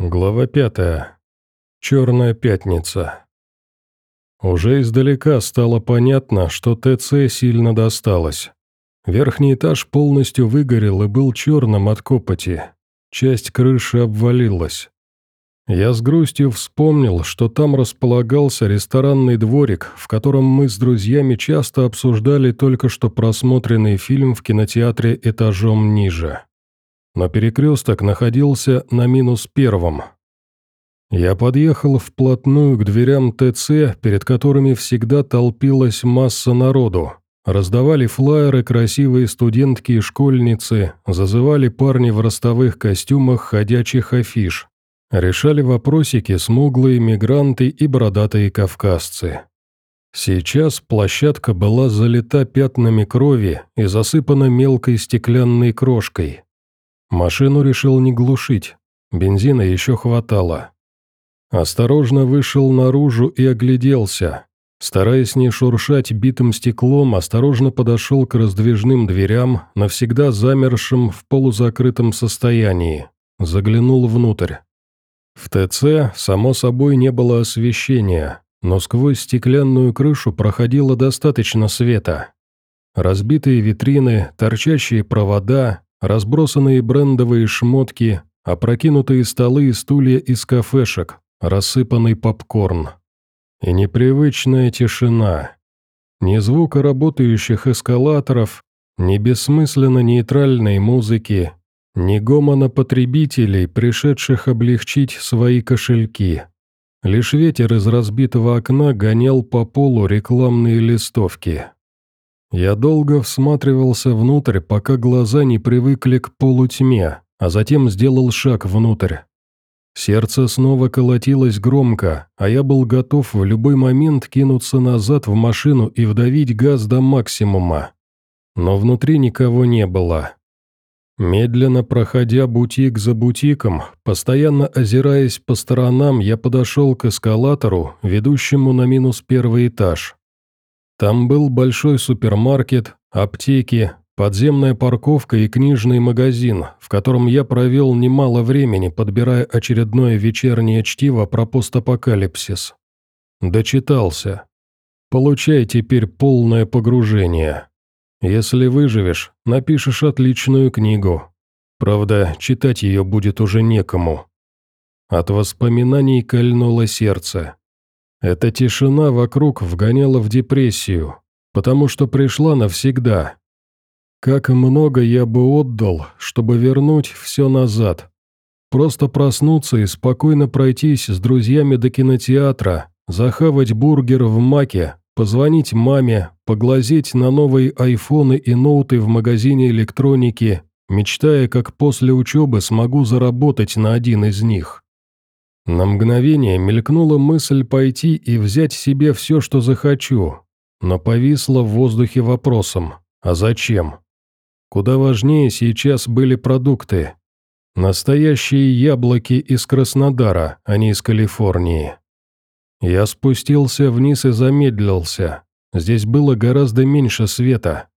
Глава пятая. Черная пятница. Уже издалека стало понятно, что ТЦ сильно досталось. Верхний этаж полностью выгорел и был черным от копоти. Часть крыши обвалилась. Я с грустью вспомнил, что там располагался ресторанный дворик, в котором мы с друзьями часто обсуждали только что просмотренный фильм в кинотеатре этажом ниже но перекресток находился на минус первом. Я подъехал вплотную к дверям ТЦ, перед которыми всегда толпилась масса народу. Раздавали флаеры красивые студентки и школьницы, зазывали парни в ростовых костюмах ходячих афиш. Решали вопросики смуглые мигранты и бородатые кавказцы. Сейчас площадка была залита пятнами крови и засыпана мелкой стеклянной крошкой. Машину решил не глушить, бензина еще хватало. Осторожно вышел наружу и огляделся. Стараясь не шуршать битым стеклом, осторожно подошел к раздвижным дверям, навсегда замершим в полузакрытом состоянии. Заглянул внутрь. В ТЦ, само собой, не было освещения, но сквозь стеклянную крышу проходило достаточно света. Разбитые витрины, торчащие провода, разбросанные брендовые шмотки, опрокинутые столы и стулья из кафешек, рассыпанный попкорн. И непривычная тишина. Ни звука работающих эскалаторов, ни бессмысленно нейтральной музыки, ни гомона потребителей, пришедших облегчить свои кошельки. Лишь ветер из разбитого окна гонял по полу рекламные листовки. Я долго всматривался внутрь, пока глаза не привыкли к полутьме, а затем сделал шаг внутрь. Сердце снова колотилось громко, а я был готов в любой момент кинуться назад в машину и вдавить газ до максимума. Но внутри никого не было. Медленно проходя бутик за бутиком, постоянно озираясь по сторонам, я подошел к эскалатору, ведущему на минус первый этаж. Там был большой супермаркет, аптеки, подземная парковка и книжный магазин, в котором я провел немало времени, подбирая очередное вечернее чтиво про постапокалипсис. Дочитался. Получай теперь полное погружение. Если выживешь, напишешь отличную книгу. Правда, читать ее будет уже некому. От воспоминаний кольнуло сердце. Эта тишина вокруг вгоняла в депрессию, потому что пришла навсегда. Как много я бы отдал, чтобы вернуть все назад. Просто проснуться и спокойно пройтись с друзьями до кинотеатра, захавать бургер в маке, позвонить маме, поглазеть на новые айфоны и ноуты в магазине электроники, мечтая, как после учебы смогу заработать на один из них. На мгновение мелькнула мысль пойти и взять себе все, что захочу, но повисла в воздухе вопросом «А зачем?». Куда важнее сейчас были продукты. Настоящие яблоки из Краснодара, а не из Калифорнии. Я спустился вниз и замедлился. Здесь было гораздо меньше света.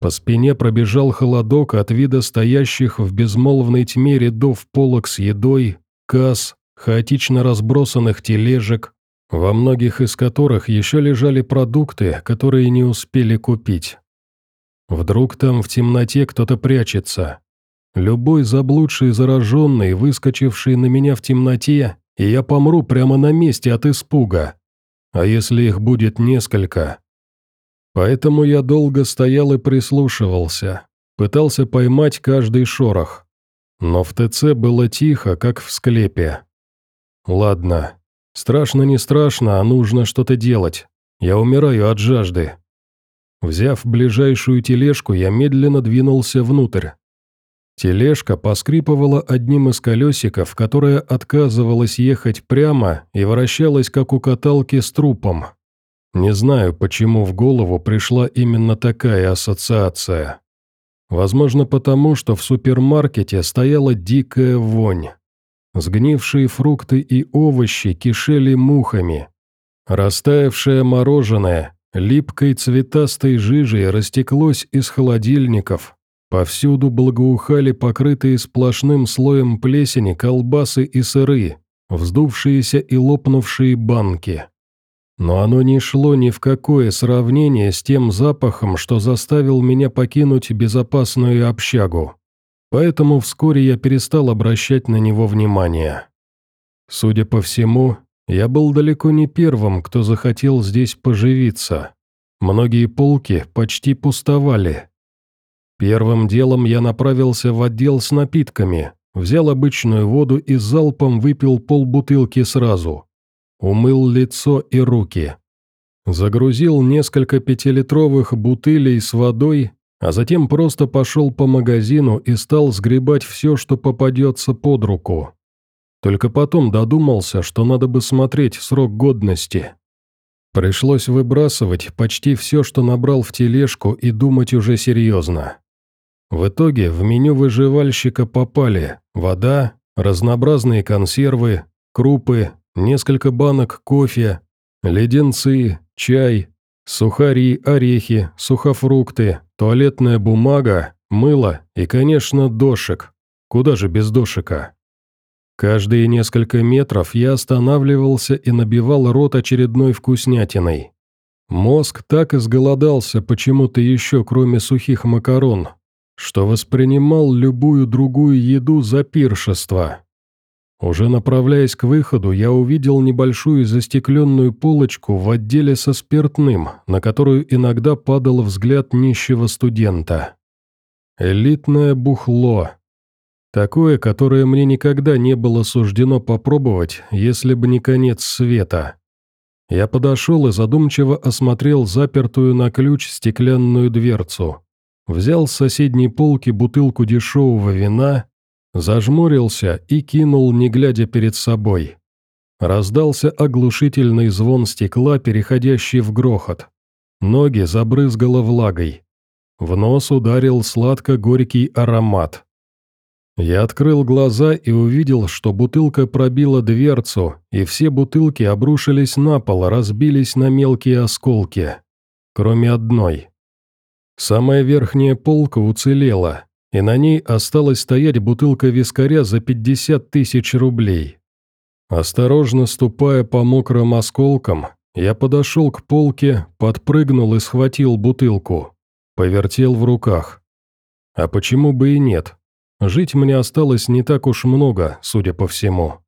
По спине пробежал холодок от вида стоящих в безмолвной тьме рядов полок с едой, касс, хаотично разбросанных тележек, во многих из которых еще лежали продукты, которые не успели купить. Вдруг там в темноте кто-то прячется. Любой заблудший зараженный, выскочивший на меня в темноте, и я помру прямо на месте от испуга. А если их будет несколько? Поэтому я долго стоял и прислушивался, пытался поймать каждый шорох. Но в ТЦ было тихо, как в склепе. Ладно. Страшно не страшно, а нужно что-то делать. Я умираю от жажды. Взяв ближайшую тележку, я медленно двинулся внутрь. Тележка поскрипывала одним из колесиков, которое отказывалось ехать прямо и вращалась, как у каталки с трупом. Не знаю, почему в голову пришла именно такая ассоциация. Возможно, потому что в супермаркете стояла дикая вонь. Сгнившие фрукты и овощи кишели мухами. Растаявшее мороженое липкой цветастой жижей растеклось из холодильников, Повсюду благоухали покрытые сплошным слоем плесени колбасы и сыры, вздувшиеся и лопнувшие банки. Но оно не шло ни в какое сравнение с тем запахом, что заставил меня покинуть безопасную общагу. Поэтому вскоре я перестал обращать на него внимание. Судя по всему, я был далеко не первым, кто захотел здесь поживиться. Многие полки почти пустовали. Первым делом я направился в отдел с напитками, взял обычную воду и залпом выпил полбутылки сразу. Умыл лицо и руки. Загрузил несколько пятилитровых бутылей с водой, а затем просто пошел по магазину и стал сгребать все, что попадется под руку. Только потом додумался, что надо бы смотреть срок годности. Пришлось выбрасывать почти все, что набрал в тележку, и думать уже серьезно. В итоге в меню выживальщика попали вода, разнообразные консервы, крупы, несколько банок кофе, леденцы, чай, сухари, орехи, сухофрукты, туалетная бумага, мыло и, конечно, дошек. Куда же без дошика? Каждые несколько метров я останавливался и набивал рот очередной вкуснятиной. Мозг так изголодался почему-то еще, кроме сухих макарон, что воспринимал любую другую еду за пиршество. Уже направляясь к выходу, я увидел небольшую застекленную полочку в отделе со спиртным, на которую иногда падал взгляд нищего студента. Элитное бухло, Такое, которое мне никогда не было суждено попробовать, если бы не конец света. Я подошел и задумчиво осмотрел запертую на ключ стеклянную дверцу. Взял с соседней полки бутылку дешевого вина, зажмурился и кинул, не глядя перед собой. Раздался оглушительный звон стекла, переходящий в грохот. Ноги забрызгало влагой. В нос ударил сладко-горький аромат. Я открыл глаза и увидел, что бутылка пробила дверцу, и все бутылки обрушились на пол, разбились на мелкие осколки. Кроме одной. Самая верхняя полка уцелела, и на ней осталась стоять бутылка вискаря за 50 тысяч рублей. Осторожно ступая по мокрым осколкам, я подошел к полке, подпрыгнул и схватил бутылку. Повертел в руках. А почему бы и нет? Жить мне осталось не так уж много, судя по всему.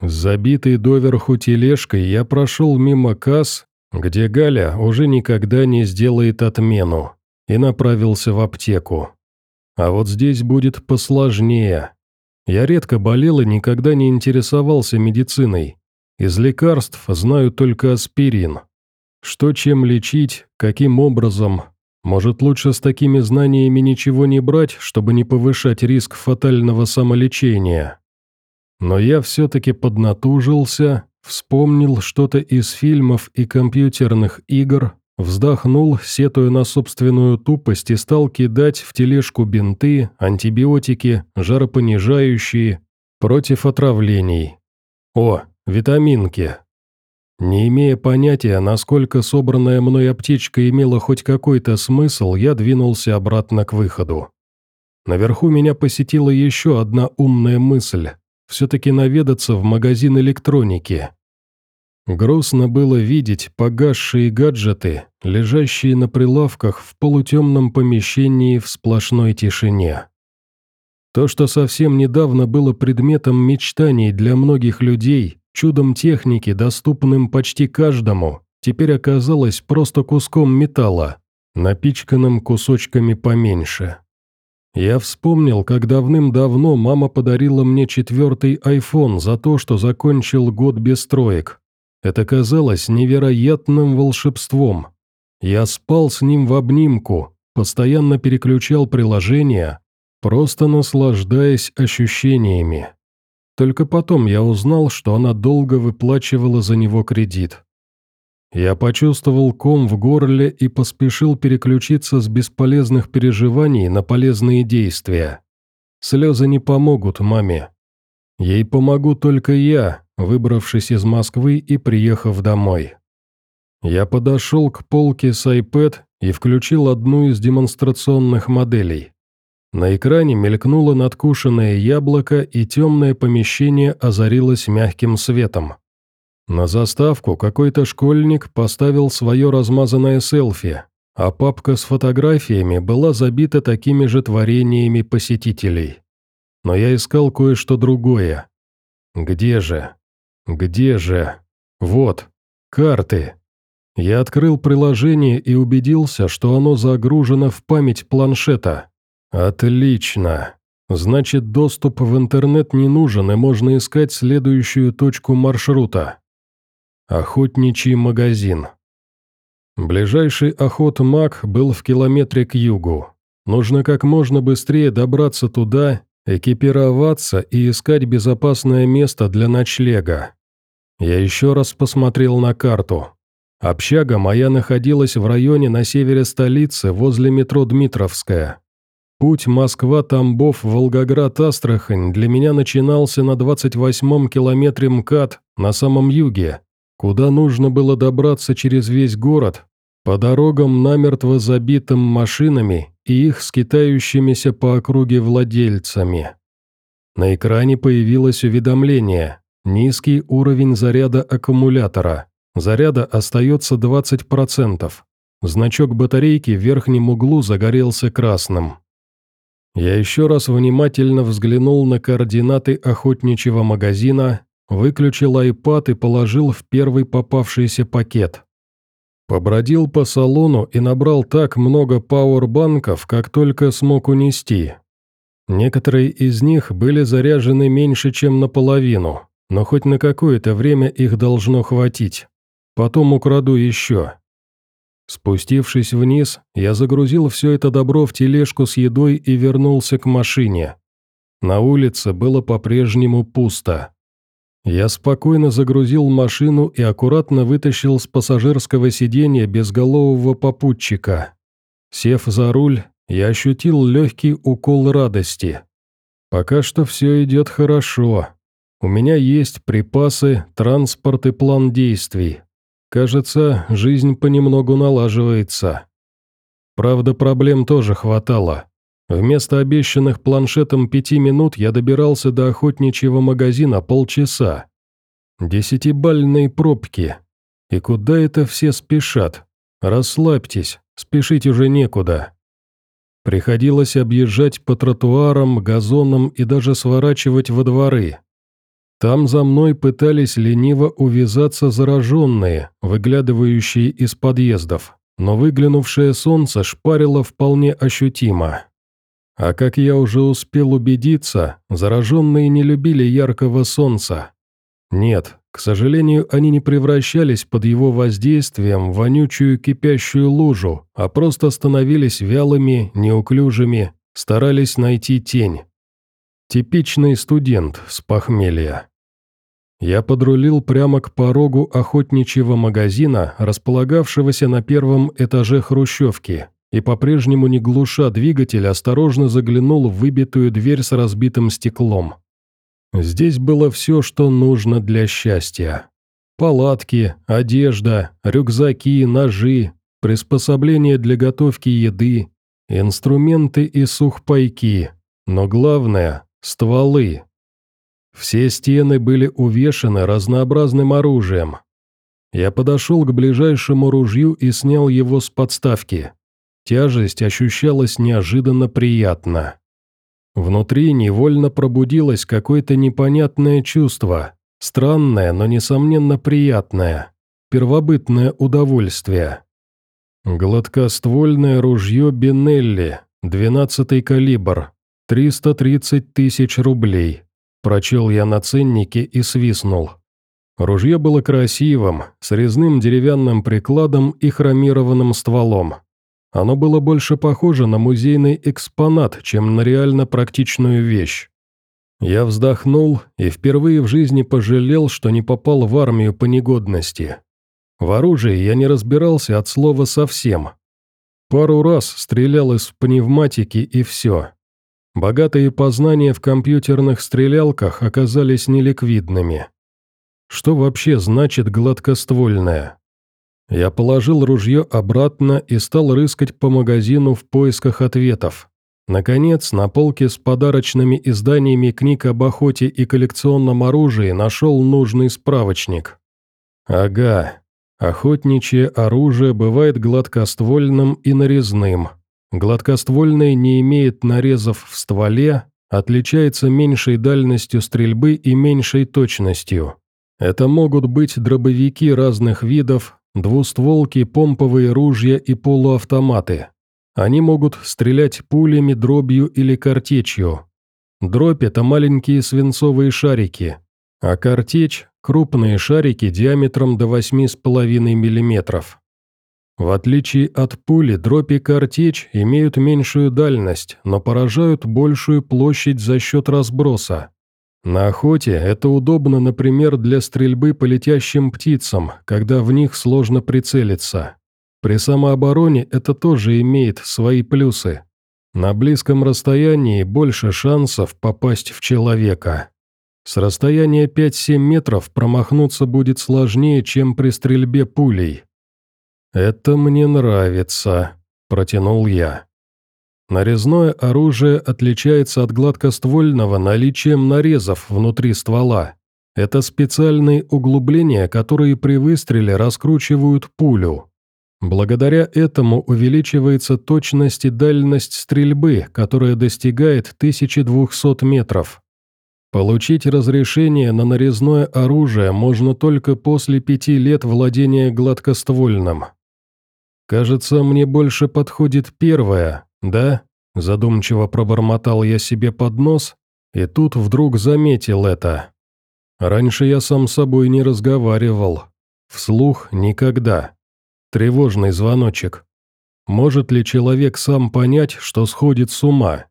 Забитый доверху тележкой я прошел мимо касс, где Галя уже никогда не сделает отмену, и направился в аптеку. А вот здесь будет посложнее. Я редко болел и никогда не интересовался медициной. Из лекарств знаю только аспирин. Что чем лечить, каким образом, может, лучше с такими знаниями ничего не брать, чтобы не повышать риск фатального самолечения? Но я все-таки поднатужился, вспомнил что-то из фильмов и компьютерных игр, вздохнул, сетуя на собственную тупость и стал кидать в тележку бинты, антибиотики, жаропонижающие, против отравлений. О, витаминки. Не имея понятия, насколько собранная мной аптечка имела хоть какой-то смысл, я двинулся обратно к выходу. Наверху меня посетила еще одна умная мысль – все-таки наведаться в магазин электроники. Грустно было видеть погасшие гаджеты, лежащие на прилавках в полутемном помещении в сплошной тишине. То, что совсем недавно было предметом мечтаний для многих людей, чудом техники, доступным почти каждому, теперь оказалось просто куском металла, напичканным кусочками поменьше. Я вспомнил, как давным-давно мама подарила мне четвертый iPhone за то, что закончил год без троек. Это казалось невероятным волшебством. Я спал с ним в обнимку, постоянно переключал приложения, просто наслаждаясь ощущениями. Только потом я узнал, что она долго выплачивала за него кредит. Я почувствовал ком в горле и поспешил переключиться с бесполезных переживаний на полезные действия. Слезы не помогут маме. Ей помогу только я, выбравшись из Москвы и приехав домой. Я подошел к полке с iPad и включил одну из демонстрационных моделей. На экране мелькнуло надкушенное яблоко, и темное помещение озарилось мягким светом. На заставку какой-то школьник поставил свое размазанное селфи, а папка с фотографиями была забита такими же творениями посетителей. Но я искал кое-что другое. Где же? Где же? Вот, карты. Я открыл приложение и убедился, что оно загружено в память планшета. Отлично. Значит, доступ в интернет не нужен, и можно искать следующую точку маршрута. Охотничий магазин. Ближайший охот-маг был в километре к югу. Нужно как можно быстрее добраться туда, экипироваться и искать безопасное место для ночлега. Я еще раз посмотрел на карту. Общага моя находилась в районе на севере столицы, возле метро Дмитровская. Путь Москва-Тамбов-Волгоград-Астрахань для меня начинался на 28-м километре МКАД на самом юге, куда нужно было добраться через весь город, по дорогам, намертво забитым машинами и их скитающимися по округе владельцами. На экране появилось уведомление «Низкий уровень заряда аккумулятора. Заряда остается 20%. Значок батарейки в верхнем углу загорелся красным». Я еще раз внимательно взглянул на координаты охотничьего магазина, выключил iPad и положил в первый попавшийся пакет. Побродил по салону и набрал так много пауэрбанков, как только смог унести. Некоторые из них были заряжены меньше, чем наполовину, но хоть на какое-то время их должно хватить. Потом украду еще. Спустившись вниз, я загрузил все это добро в тележку с едой и вернулся к машине. На улице было по-прежнему пусто. Я спокойно загрузил машину и аккуратно вытащил с пассажирского сиденья безголового попутчика. Сев за руль, я ощутил легкий укол радости. Пока что все идет хорошо. У меня есть припасы, транспорт и план действий. Кажется, жизнь понемногу налаживается. Правда, проблем тоже хватало. Вместо обещанных планшетом пяти минут я добирался до охотничьего магазина полчаса. Десятибальные пробки. И куда это все спешат? Расслабьтесь, спешить уже некуда. Приходилось объезжать по тротуарам, газонам и даже сворачивать во дворы. Там за мной пытались лениво увязаться зараженные, выглядывающие из подъездов, но выглянувшее солнце шпарило вполне ощутимо. А как я уже успел убедиться, зараженные не любили яркого солнца. Нет, к сожалению, они не превращались под его воздействием в вонючую кипящую лужу, а просто становились вялыми, неуклюжими, старались найти тень. Типичный студент с похмелья. Я подрулил прямо к порогу охотничьего магазина, располагавшегося на первом этаже хрущевки, и по-прежнему не глуша двигатель, осторожно заглянул в выбитую дверь с разбитым стеклом. Здесь было все, что нужно для счастья. Палатки, одежда, рюкзаки, ножи, приспособления для готовки еды, инструменты и сухпайки, но главное – стволы. Все стены были увешаны разнообразным оружием. Я подошел к ближайшему ружью и снял его с подставки. Тяжесть ощущалась неожиданно приятно. Внутри невольно пробудилось какое-то непонятное чувство, странное, но несомненно приятное, первобытное удовольствие. Гладкоствольное ружье Бенелли, 12-й калибр, 330 тысяч рублей. Прочел я на ценнике и свистнул. Ружье было красивым, с резным деревянным прикладом и хромированным стволом. Оно было больше похоже на музейный экспонат, чем на реально практичную вещь. Я вздохнул и впервые в жизни пожалел, что не попал в армию по негодности. В оружии я не разбирался от слова совсем. Пару раз стрелял из пневматики и все. Богатые познания в компьютерных стрелялках оказались неликвидными. Что вообще значит гладкоствольное? Я положил ружье обратно и стал рыскать по магазину в поисках ответов. Наконец, на полке с подарочными изданиями книг об охоте и коллекционном оружии нашел нужный справочник. Ага, охотничье оружие бывает гладкоствольным и нарезным. Гладкоствольное не имеет нарезов в стволе, отличается меньшей дальностью стрельбы и меньшей точностью. Это могут быть дробовики разных видов, двустволки, помповые ружья и полуавтоматы. Они могут стрелять пулями, дробью или картечью. Дробь – это маленькие свинцовые шарики, а картечь – крупные шарики диаметром до 8,5 мм. В отличие от пули, дробь и картечь имеют меньшую дальность, но поражают большую площадь за счет разброса. На охоте это удобно, например, для стрельбы по летящим птицам, когда в них сложно прицелиться. При самообороне это тоже имеет свои плюсы. На близком расстоянии больше шансов попасть в человека. С расстояния 5-7 метров промахнуться будет сложнее, чем при стрельбе пулей. «Это мне нравится», – протянул я. Нарезное оружие отличается от гладкоствольного наличием нарезов внутри ствола. Это специальные углубления, которые при выстреле раскручивают пулю. Благодаря этому увеличивается точность и дальность стрельбы, которая достигает 1200 метров. Получить разрешение на нарезное оружие можно только после пяти лет владения гладкоствольным. «Кажется, мне больше подходит первое, да?» Задумчиво пробормотал я себе под нос, и тут вдруг заметил это. Раньше я сам собой не разговаривал. Вслух никогда. Тревожный звоночек. Может ли человек сам понять, что сходит с ума?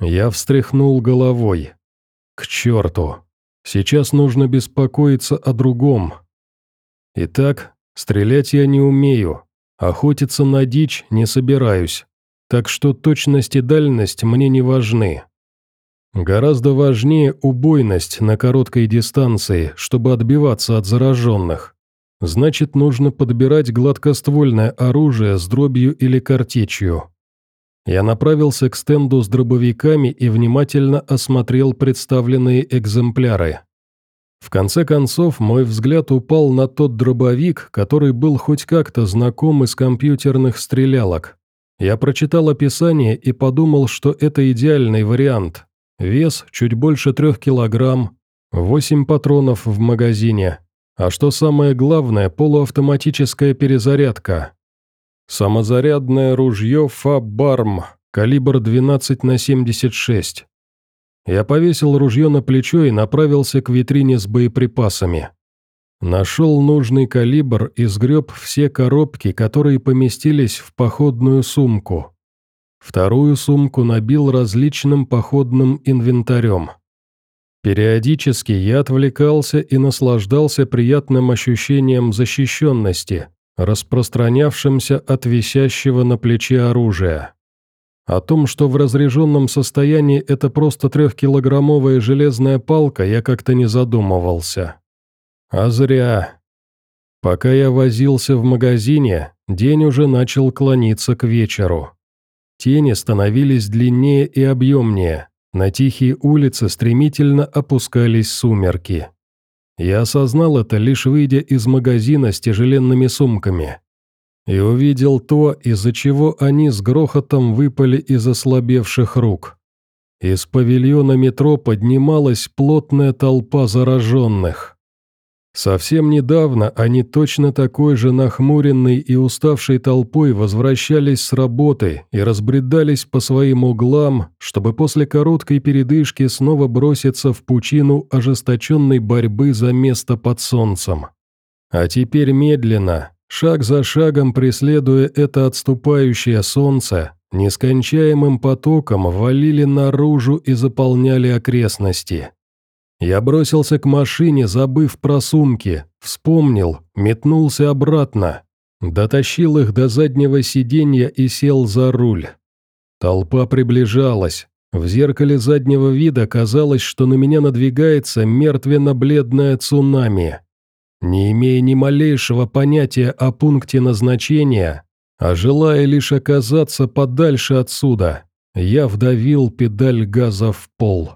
Я встряхнул головой. К черту. Сейчас нужно беспокоиться о другом. Итак, стрелять я не умею, охотиться на дичь не собираюсь, так что точность и дальность мне не важны. Гораздо важнее убойность на короткой дистанции, чтобы отбиваться от зараженных. Значит, нужно подбирать гладкоствольное оружие с дробью или картечью. Я направился к стенду с дробовиками и внимательно осмотрел представленные экземпляры. В конце концов, мой взгляд упал на тот дробовик, который был хоть как-то знаком из компьютерных стрелялок. Я прочитал описание и подумал, что это идеальный вариант. Вес чуть больше трех килограмм, 8 патронов в магазине, а что самое главное, полуавтоматическая перезарядка. Самозарядное ружье «Фабарм», калибр 12 на 76. Я повесил ружье на плечо и направился к витрине с боеприпасами. Нашел нужный калибр и сгреб все коробки, которые поместились в походную сумку. Вторую сумку набил различным походным инвентарем. Периодически я отвлекался и наслаждался приятным ощущением защищенности, распространявшимся от висящего на плече оружия. О том, что в разряженном состоянии это просто трехкилограммовая железная палка, я как-то не задумывался. А зря. Пока я возился в магазине, день уже начал клониться к вечеру. Тени становились длиннее и объемнее, на тихие улицы стремительно опускались сумерки. Я осознал это, лишь выйдя из магазина с тяжеленными сумками. И увидел то, из-за чего они с грохотом выпали из ослабевших рук. Из павильона метро поднималась плотная толпа зараженных. Совсем недавно они точно такой же нахмуренной и уставшей толпой возвращались с работы и разбредались по своим углам, чтобы после короткой передышки снова броситься в пучину ожесточенной борьбы за место под солнцем. А теперь медленно, шаг за шагом преследуя это отступающее солнце, нескончаемым потоком валили наружу и заполняли окрестности. Я бросился к машине, забыв про сумки, вспомнил, метнулся обратно, дотащил их до заднего сиденья и сел за руль. Толпа приближалась. В зеркале заднего вида казалось, что на меня надвигается мертвенно-бледное цунами. Не имея ни малейшего понятия о пункте назначения, а желая лишь оказаться подальше отсюда, Я вдавил педаль газа в пол.